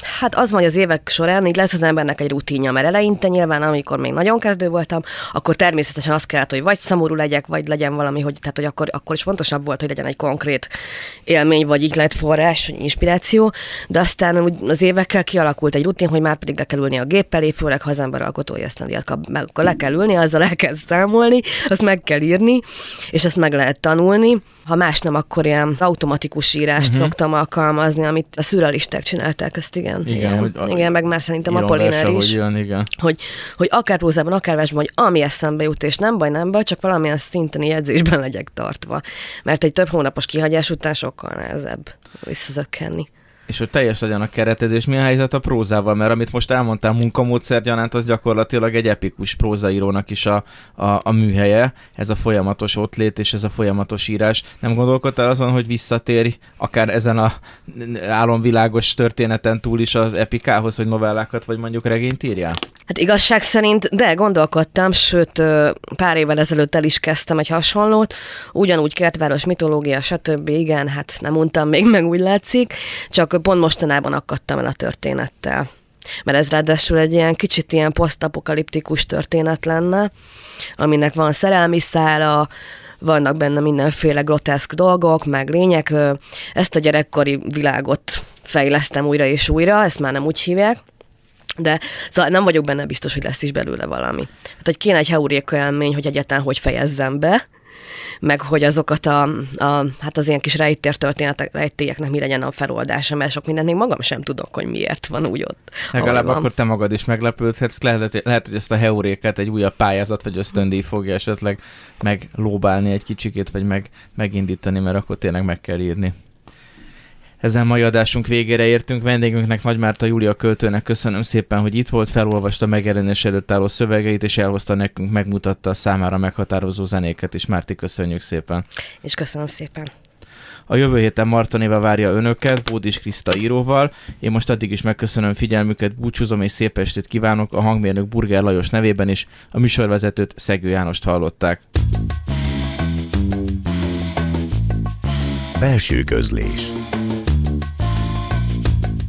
Hát az van, hogy az évek során így lesz az embernek egy rutinja, mert eleinte nyilván, amikor még nagyon kezdő voltam, akkor természetesen azt kellett, hogy vagy szomorú legyek, vagy legyen valami, hogy, tehát, hogy akkor, akkor is fontosabb volt, hogy legyen egy konkrét élmény, vagy ihletforrás, vagy inspiráció, de aztán úgy az évekkel kialakult egy rutin, hogy már pedig le kell ülni a gép elé, főleg ha az ember alkotói esztendíjat kap, meg akkor le kell ülni, azzal el kell számolni, azt meg kell írni, és ezt meg lehet tanulni. Ha más nem, akkor ilyen automatikus írást uh-huh. szoktam alkalmazni, amit a szürrealisták csinálták, ezt igen. Igen, igen, hogy a- igen meg már szerintem verse, is hogy jön, igen. hogy, hogy akár prózában, akár versben, hogy ami eszembe jut, és nem baj, nem baj, csak valamilyen szinten jegyzésben legyek tartva. Mert egy több hónapos kihagyás után sokkal nehezebb visszazökkenni. És hogy teljes legyen a keretezés. Mi a helyzet a prózával? Mert amit most elmondtál munkamódszer gyanánt, az gyakorlatilag egy epikus prózaírónak is a, a, a műhelye, ez a folyamatos ottlét és ez a folyamatos írás. Nem gondolkodtál azon, hogy visszatérj akár ezen a álomvilágos történeten túl is az epikához, hogy novellákat vagy mondjuk regényt írjál? Hát igazság szerint, de gondolkodtam, sőt, pár évvel ezelőtt el is kezdtem egy hasonlót, ugyanúgy kertváros, mitológia, stb. Igen, hát nem mondtam még meg, úgy látszik, csak pont mostanában akadtam el a történettel. Mert ez ráadásul egy ilyen kicsit ilyen posztapokaliptikus történet lenne, aminek van szerelmi szála, vannak benne mindenféle groteszk dolgok, meg lények. Ezt a gyerekkori világot fejlesztem újra és újra, ezt már nem úgy hívják, de szóval nem vagyok benne biztos, hogy lesz is belőle valami. Tehát, hogy kéne egy heuréka élmény, hogy egyáltalán hogy fejezzem be, meg hogy azokat a, a hát az ilyen kis rejtér történetek, rejtélyeknek mi legyen a feloldása, mert sok mindent még magam sem tudok, hogy miért van úgy ott. Legalább van. akkor te magad is meglepődhetsz. Lehet, lehet, hogy ezt a heuréket egy újabb pályázat vagy ösztöndíj fogja esetleg meglóbálni egy kicsikét, vagy meg, megindítani, mert akkor tényleg meg kell írni. Ezen mai adásunk végére értünk. Vendégünknek Nagymárta Júlia költőnek köszönöm szépen, hogy itt volt, felolvasta megjelenés előtt álló szövegeit, és elhozta nekünk, megmutatta a számára meghatározó zenéket is. Márti, köszönjük szépen. És köszönöm szépen. A jövő héten Martonéva várja önöket, Bódis Kriszta íróval. Én most addig is megköszönöm figyelmüket, búcsúzom és szép estét kívánok a hangmérnök Burger Lajos nevében is. A műsorvezetőt Szegő Jánost hallották. Belső közlés